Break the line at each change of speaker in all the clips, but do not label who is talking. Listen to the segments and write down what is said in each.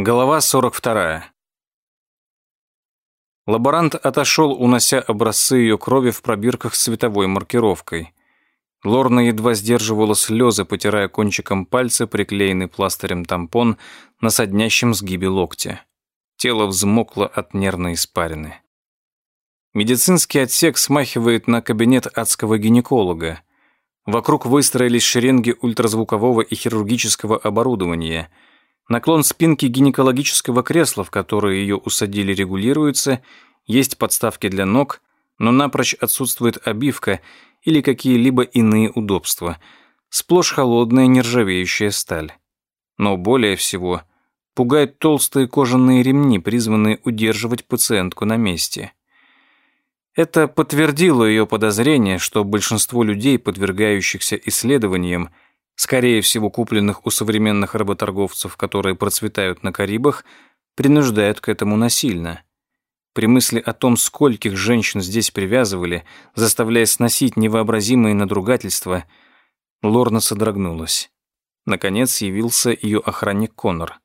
Голова 42. Лаборант отошел, унося образцы ее крови в пробирках с цветовой маркировкой. Лорна едва сдерживала слезы, потирая кончиком пальца приклеенный пластырем тампон на соднящем сгибе локтя. Тело взмокло от нервной испарины. Медицинский отсек смахивает на кабинет адского гинеколога. Вокруг выстроились шеренги ультразвукового и хирургического оборудования – Наклон спинки гинекологического кресла, в которое ее усадили, регулируется, есть подставки для ног, но напрочь отсутствует обивка или какие-либо иные удобства. Сплошь холодная нержавеющая сталь. Но более всего пугают толстые кожаные ремни, призванные удерживать пациентку на месте. Это подтвердило ее подозрение, что большинство людей, подвергающихся исследованиям, скорее всего купленных у современных работорговцев, которые процветают на Карибах, принуждают к этому насильно. При мысли о том, скольких женщин здесь привязывали, заставляя сносить невообразимые надругательства, Лорна содрогнулась. Наконец явился ее охранник Коннор.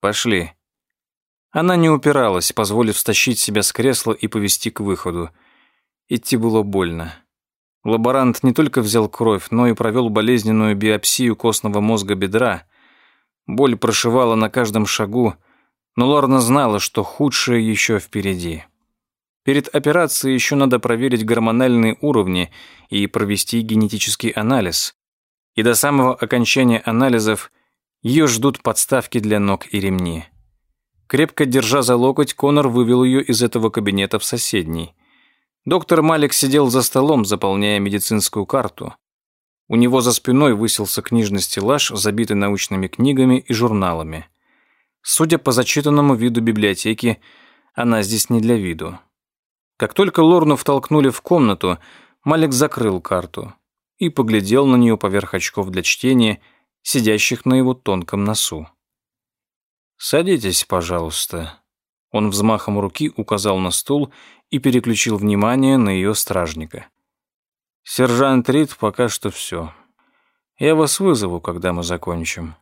«Пошли». Она не упиралась, позволив стащить себя с кресла и повести к выходу. Идти было больно. Лаборант не только взял кровь, но и провел болезненную биопсию костного мозга бедра. Боль прошивала на каждом шагу, но Лорна знала, что худшее еще впереди. Перед операцией еще надо проверить гормональные уровни и провести генетический анализ. И до самого окончания анализов ее ждут подставки для ног и ремни. Крепко держа за локоть, Конор вывел ее из этого кабинета в соседний. Доктор Малик сидел за столом, заполняя медицинскую карту. У него за спиной высился книжный стеллаж, забитый научными книгами и журналами. Судя по зачитанному виду библиотеки, она здесь не для виду. Как только Лорну втолкнули в комнату, Малик закрыл карту и поглядел на нее поверх очков для чтения, сидящих на его тонком носу. «Садитесь, пожалуйста». Он взмахом руки указал на стул и переключил внимание на ее стражника. «Сержант Рид, пока что все. Я вас вызову, когда мы закончим».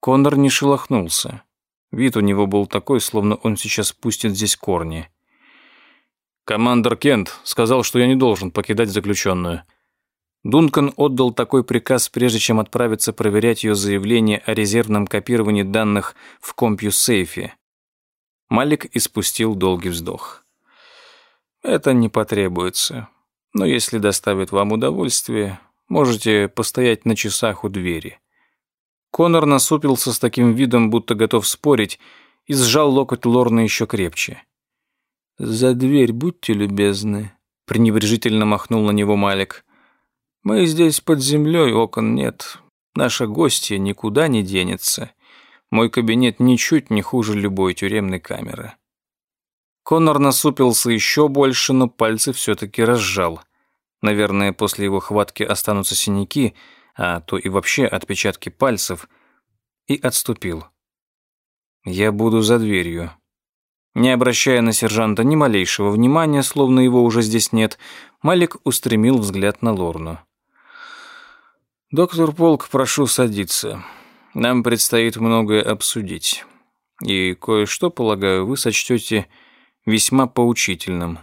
Коннор не шелохнулся. Вид у него был такой, словно он сейчас пустит здесь корни. «Командор Кент сказал, что я не должен покидать заключенную». Дункан отдал такой приказ, прежде чем отправиться проверять ее заявление о резервном копировании данных в компью-сейфе. Малик испустил долгий вздох. Это не потребуется. Но если доставит вам удовольствие, можете постоять на часах у двери». Конор насупился с таким видом, будто готов спорить, и сжал локоть Лорны еще крепче. «За дверь будьте любезны», — пренебрежительно махнул на него Малик. «Мы здесь под землей, окон нет. Наша гостья никуда не денется. Мой кабинет ничуть не хуже любой тюремной камеры». Конор насупился еще больше, но пальцы все-таки разжал. Наверное, после его хватки останутся синяки, а то и вообще отпечатки пальцев, и отступил. «Я буду за дверью». Не обращая на сержанта ни малейшего внимания, словно его уже здесь нет, Малик устремил взгляд на Лорну. «Доктор Полк, прошу садиться. Нам предстоит многое обсудить. И кое-что, полагаю, вы сочтете весьма поучительным.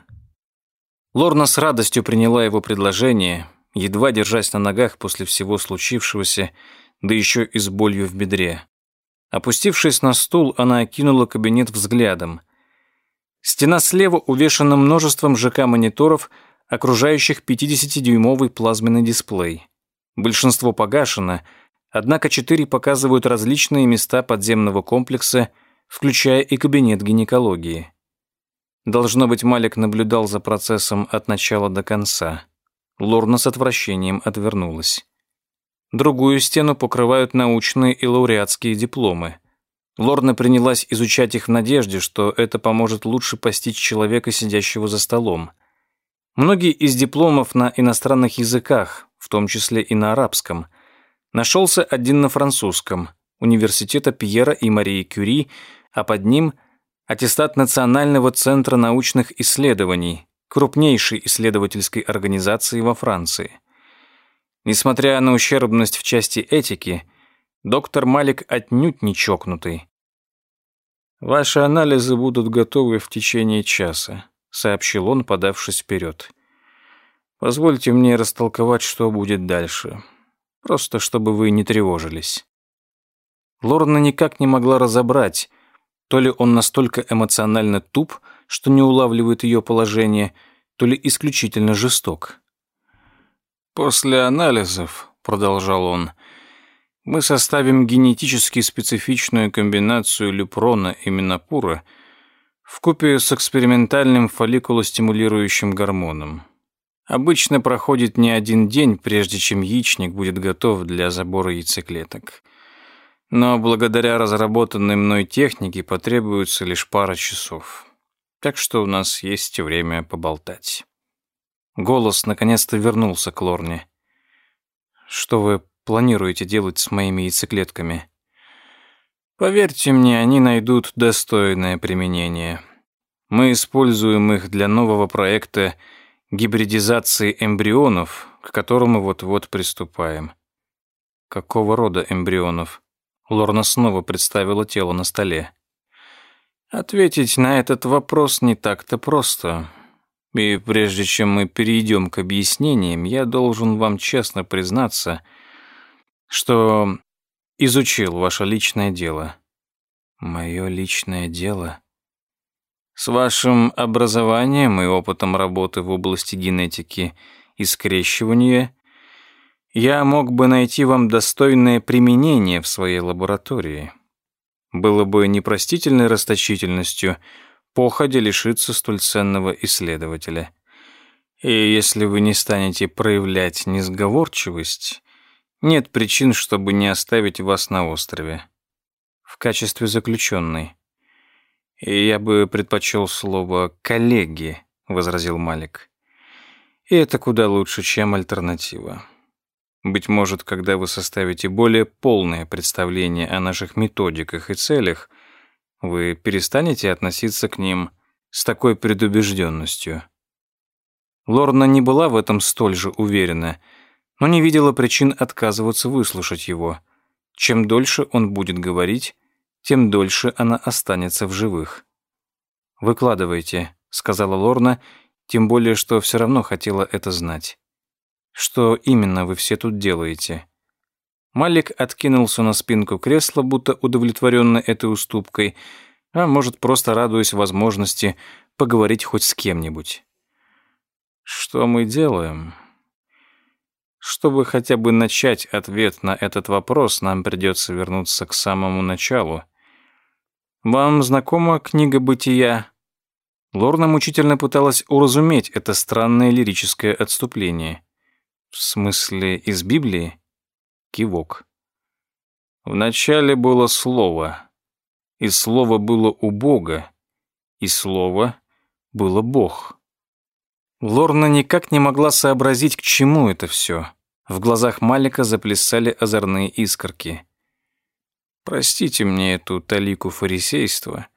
Лорна с радостью приняла его предложение, едва держась на ногах после всего случившегося, да еще и с болью в бедре. Опустившись на стул, она окинула кабинет взглядом. Стена слева увешана множеством ЖК-мониторов, окружающих 50-дюймовый плазменный дисплей. Большинство погашено, однако четыре показывают различные места подземного комплекса, включая и кабинет гинекологии. Должно быть, Малик наблюдал за процессом от начала до конца. Лорна с отвращением отвернулась. Другую стену покрывают научные и лауреатские дипломы. Лорна принялась изучать их в надежде, что это поможет лучше постичь человека, сидящего за столом. Многие из дипломов на иностранных языках, в том числе и на арабском. Нашелся один на французском, университета Пьера и Марии Кюри, а под ним – аттестат Национального центра научных исследований, крупнейшей исследовательской организации во Франции. Несмотря на ущербность в части этики, доктор Малик отнюдь не чокнутый. Ваши анализы будут готовы в течение часа, сообщил он, подавшись вперед. Позвольте мне растолковать, что будет дальше. Просто чтобы вы не тревожились. Лорна никак не могла разобрать, то ли он настолько эмоционально туп, что не улавливает ее положение, то ли исключительно жесток. «После анализов», — продолжал он, — «мы составим генетически специфичную комбинацию люпрона и минопура вкупе с экспериментальным фолликулостимулирующим гормоном. Обычно проходит не один день, прежде чем яичник будет готов для забора яйцеклеток. Но благодаря разработанной мной технике потребуется лишь пара часов. Так что у нас есть время поболтать. Голос наконец-то вернулся к Лорне. Что вы планируете делать с моими яйцеклетками? Поверьте мне, они найдут достойное применение. Мы используем их для нового проекта гибридизации эмбрионов, к которому вот-вот приступаем. Какого рода эмбрионов? Лорна снова представила тело на столе. Ответить на этот вопрос не так-то просто. И прежде чем мы перейдем к объяснениям, я должен вам честно признаться, что изучил ваше личное дело. Мое личное дело? С вашим образованием и опытом работы в области генетики и скрещивания я мог бы найти вам достойное применение в своей лаборатории. Было бы непростительной расточительностью походя лишиться столь ценного исследователя. И если вы не станете проявлять несговорчивость, нет причин, чтобы не оставить вас на острове. В качестве заключенной. И я бы предпочел слово «коллеги», — возразил Малик. И это куда лучше, чем альтернатива. Быть может, когда вы составите более полное представление о наших методиках и целях, вы перестанете относиться к ним с такой предубежденностью. Лорна не была в этом столь же уверена, но не видела причин отказываться выслушать его. Чем дольше он будет говорить, тем дольше она останется в живых. «Выкладывайте», — сказала Лорна, тем более, что все равно хотела это знать. Что именно вы все тут делаете? Малик откинулся на спинку кресла, будто удовлетворенный этой уступкой, а может, просто радуясь возможности поговорить хоть с кем-нибудь. Что мы делаем? Чтобы хотя бы начать ответ на этот вопрос, нам придется вернуться к самому началу. Вам знакома книга «Бытия»? Лорна мучительно пыталась уразуметь это странное лирическое отступление. В смысле, из Библии? Кивок. Вначале было слово, и слово было у Бога, и слово было Бог. Лорна никак не могла сообразить, к чему это все. В глазах Малика заплясали озорные искорки. «Простите мне эту талику фарисейства.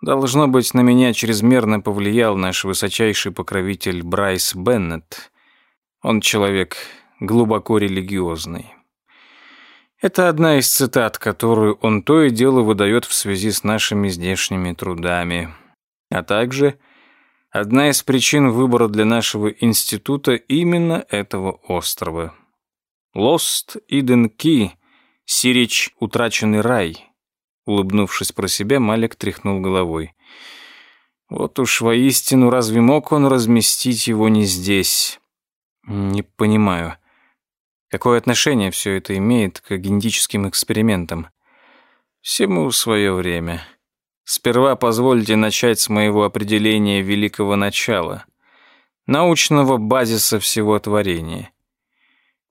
Должно быть, на меня чрезмерно повлиял наш высочайший покровитель Брайс Беннет. Он человек глубоко религиозный. Это одна из цитат, которую он то и дело выдает в связи с нашими здешними трудами. А также одна из причин выбора для нашего института именно этого острова. «Lost Eden Key» — «Сирич, утраченный рай». Улыбнувшись про себя, Малик тряхнул головой. Вот уж воистину разве мог он разместить его не здесь? Не понимаю. Какое отношение все это имеет к генетическим экспериментам? Всему свое время. Сперва позвольте начать с моего определения великого начала, научного базиса всего творения.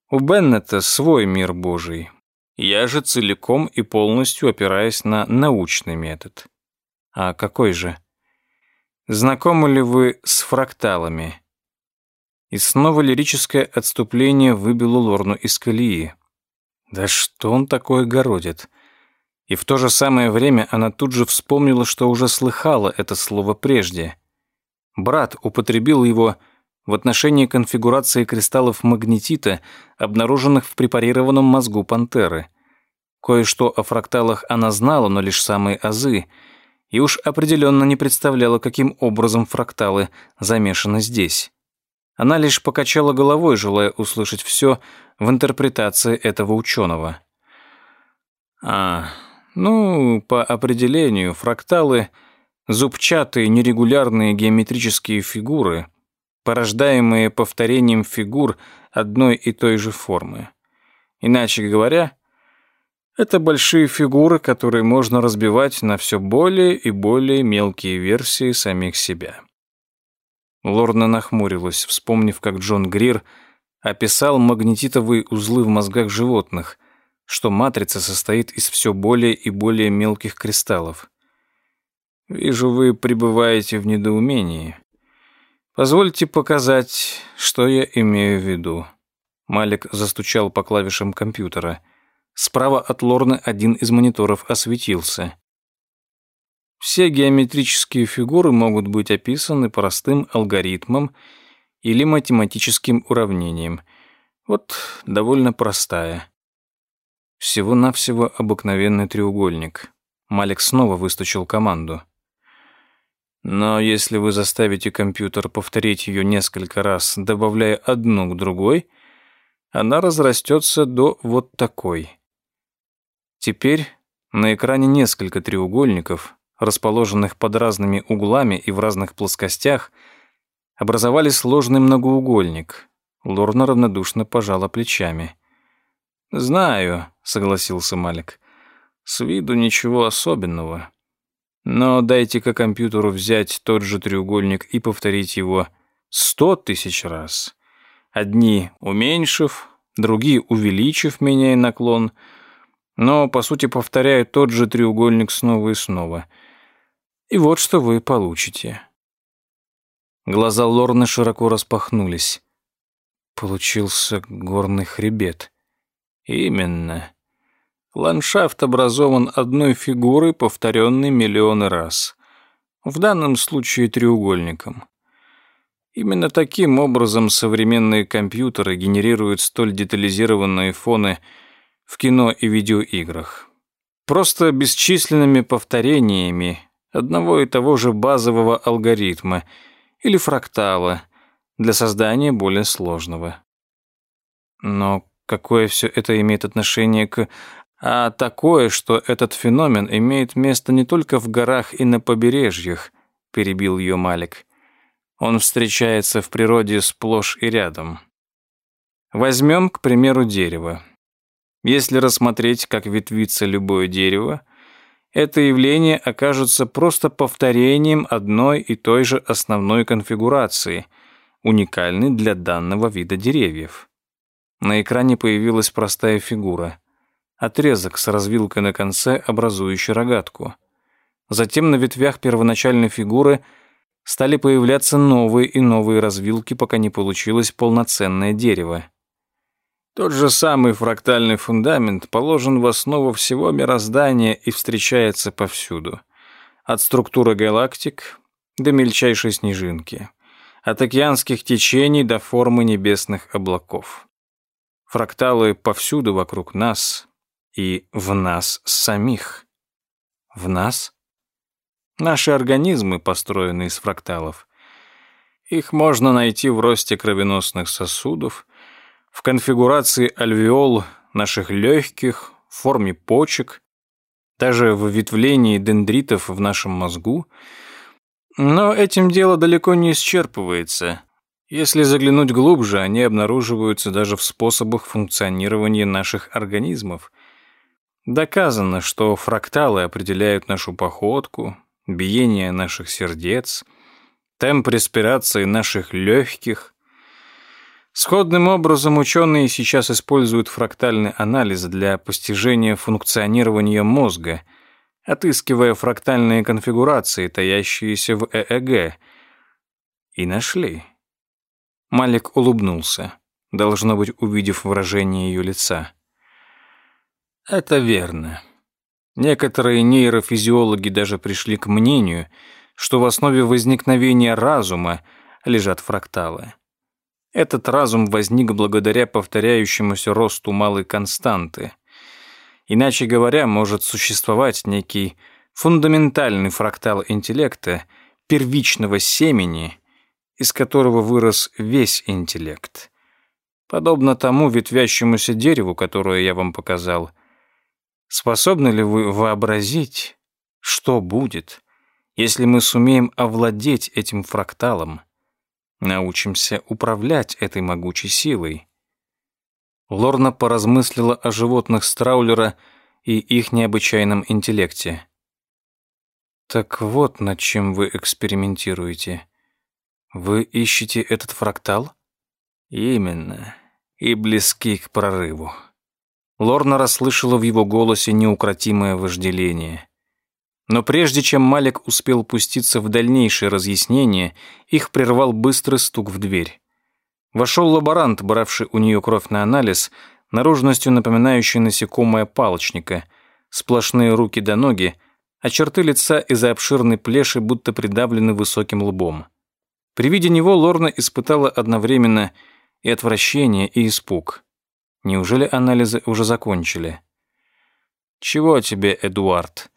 У Беннета свой мир Божий. Я же целиком и полностью опираюсь на научный метод. А какой же? Знакомы ли вы с фракталами? И снова лирическое отступление выбило Лорну из колеи. Да что он такое городит? И в то же самое время она тут же вспомнила, что уже слыхала это слово прежде. Брат употребил его в отношении конфигурации кристаллов магнетита, обнаруженных в препарированном мозгу пантеры. Кое-что о фракталах она знала, но лишь самые азы — и уж определенно не представляла, каким образом фракталы замешаны здесь. Она лишь покачала головой, желая услышать все в интерпретации этого ученого. А, ну, по определению, фракталы — зубчатые нерегулярные геометрические фигуры, порождаемые повторением фигур одной и той же формы. Иначе говоря, это большие фигуры, которые можно разбивать на все более и более мелкие версии самих себя. Лорна нахмурилась, вспомнив, как Джон Грир описал магнетитовые узлы в мозгах животных, что матрица состоит из все более и более мелких кристаллов. «Вижу, вы пребываете в недоумении. Позвольте показать, что я имею в виду». Малик застучал по клавишам компьютера. Справа от Лорны один из мониторов осветился. Все геометрические фигуры могут быть описаны простым алгоритмом или математическим уравнением. Вот довольно простая. Всего-навсего обыкновенный треугольник. Малик снова выстучил команду. Но если вы заставите компьютер повторить ее несколько раз, добавляя одну к другой, она разрастется до вот такой. Теперь на экране несколько треугольников, расположенных под разными углами и в разных плоскостях, образовали сложный многоугольник. Лорна равнодушно пожала плечами. «Знаю», — согласился Малик. «С виду ничего особенного. Но дайте-ка компьютеру взять тот же треугольник и повторить его сто тысяч раз. Одни уменьшив, другие увеличив, меняя наклон, но, по сути, повторяют тот же треугольник снова и снова — и вот что вы получите. Глаза Лорны широко распахнулись. Получился горный хребет. Именно. Ландшафт образован одной фигурой, повторенной миллионы раз. В данном случае треугольником. Именно таким образом современные компьютеры генерируют столь детализированные фоны в кино и видеоиграх. Просто бесчисленными повторениями одного и того же базового алгоритма или фрактала для создания более сложного. Но какое все это имеет отношение к... А такое, что этот феномен имеет место не только в горах и на побережьях, перебил ее Малик. Он встречается в природе сплошь и рядом. Возьмем, к примеру, дерево. Если рассмотреть, как ветвится любое дерево, это явление окажется просто повторением одной и той же основной конфигурации, уникальной для данного вида деревьев. На экране появилась простая фигура. Отрезок с развилкой на конце, образующий рогатку. Затем на ветвях первоначальной фигуры стали появляться новые и новые развилки, пока не получилось полноценное дерево. Тот же самый фрактальный фундамент положен в основу всего мироздания и встречается повсюду. От структуры галактик до мельчайшей снежинки. От океанских течений до формы небесных облаков. Фракталы повсюду вокруг нас и в нас самих. В нас? Наши организмы построены из фракталов. Их можно найти в росте кровеносных сосудов, в конфигурации альвеол наших легких, в форме почек, даже в ветвлении дендритов в нашем мозгу. Но этим дело далеко не исчерпывается. Если заглянуть глубже, они обнаруживаются даже в способах функционирования наших организмов. Доказано, что фракталы определяют нашу походку, биение наших сердец, темп респирации наших легких, Сходным образом ученые сейчас используют фрактальный анализ для постижения функционирования мозга, отыскивая фрактальные конфигурации, таящиеся в ЭЭГ. И нашли. Малик улыбнулся, должно быть, увидев выражение ее лица. Это верно. Некоторые нейрофизиологи даже пришли к мнению, что в основе возникновения разума лежат фракталы. Этот разум возник благодаря повторяющемуся росту малой константы. Иначе говоря, может существовать некий фундаментальный фрактал интеллекта, первичного семени, из которого вырос весь интеллект. Подобно тому ветвящемуся дереву, которое я вам показал. Способны ли вы вообразить, что будет, если мы сумеем овладеть этим фракталом, научимся управлять этой могучей силой? Лорна поразмыслила о животных Страулера и их необычайном интеллекте. «Так вот, над чем вы экспериментируете. Вы ищете этот фрактал?» «Именно. И близки к прорыву». Лорна расслышала в его голосе неукротимое вожделение. Но прежде чем Малик успел пуститься в дальнейшее разъяснение, их прервал быстрый стук в дверь. Вошел лаборант, бравший у нее кровь на анализ, наружностью напоминающий насекомое палочника, сплошные руки до ноги, а черты лица из-за обширной плеши будто придавлены высоким лбом. При виде него Лорна испытала одновременно и отвращение, и испуг. Неужели анализы уже закончили? «Чего тебе, Эдуард?»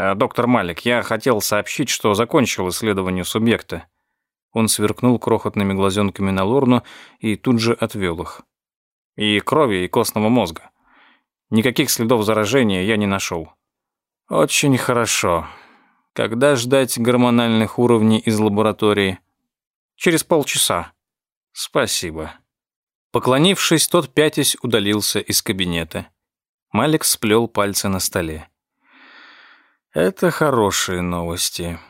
«Э, «Доктор Малик, я хотел сообщить, что закончил исследование субъекта. Он сверкнул крохотными глазенками на Лорну и тут же отвел их. И крови, и костного мозга. Никаких следов заражения я не нашел. Очень хорошо. Когда ждать гормональных уровней из лаборатории? Через полчаса. Спасибо. Поклонившись, тот пятясь удалился из кабинета. Малик сплел пальцы на столе. Это хорошие новости.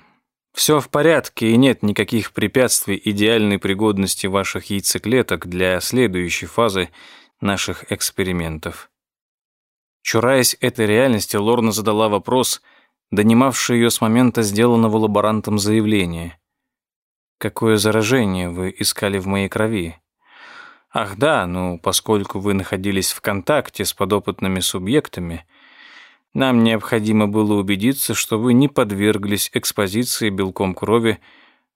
Все в порядке и нет никаких препятствий идеальной пригодности ваших яйцеклеток для следующей фазы наших экспериментов. Чураясь этой реальности, Лорна задала вопрос, донимавший ее с момента сделанного лаборантом заявления. «Какое заражение вы искали в моей крови?» «Ах да, ну, поскольку вы находились в контакте с подопытными субъектами, нам необходимо было убедиться, что вы не подверглись экспозиции белком крови,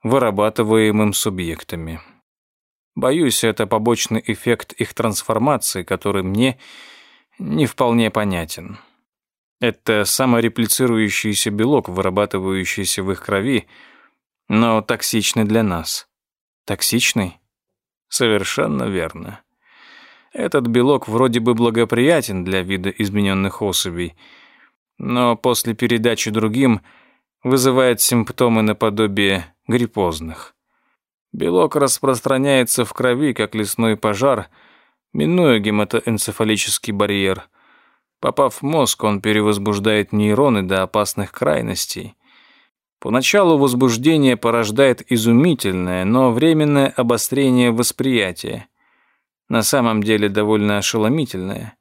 вырабатываемым субъектами. Боюсь, это побочный эффект их трансформации, который мне не вполне понятен. Это самореплицирующийся белок, вырабатывающийся в их крови, но токсичный для нас. Токсичный? Совершенно верно. Этот белок вроде бы благоприятен для вида измененных особей – но после передачи другим вызывает симптомы наподобие гриппозных. Белок распространяется в крови, как лесной пожар, минуя гематоэнцефалический барьер. Попав в мозг, он перевозбуждает нейроны до опасных крайностей. Поначалу возбуждение порождает изумительное, но временное обострение восприятия. На самом деле довольно ошеломительное.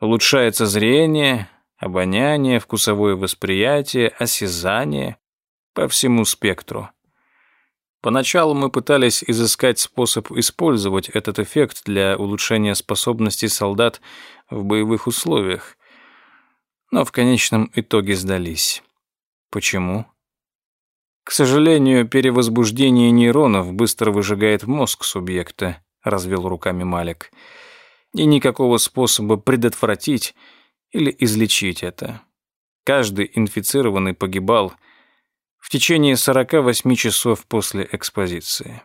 Улучшается зрение, обоняние, вкусовое восприятие, осязание по всему спектру. Поначалу мы пытались изыскать способ использовать этот эффект для улучшения способностей солдат в боевых условиях, но в конечном итоге сдались. Почему? К сожалению, перевозбуждение нейронов быстро выжигает мозг субъекта, развел руками Малик. И никакого способа предотвратить или излечить это. Каждый инфицированный погибал в течение 48 часов после экспозиции.